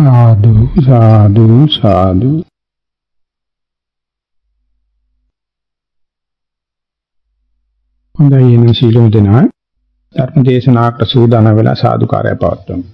සාදු සාදු සාදු හොඳයි එන සීලොම දෙනා ධර්ම දේශනාවට සූදානම් වෙලා සාදුකාරය පවත්වමු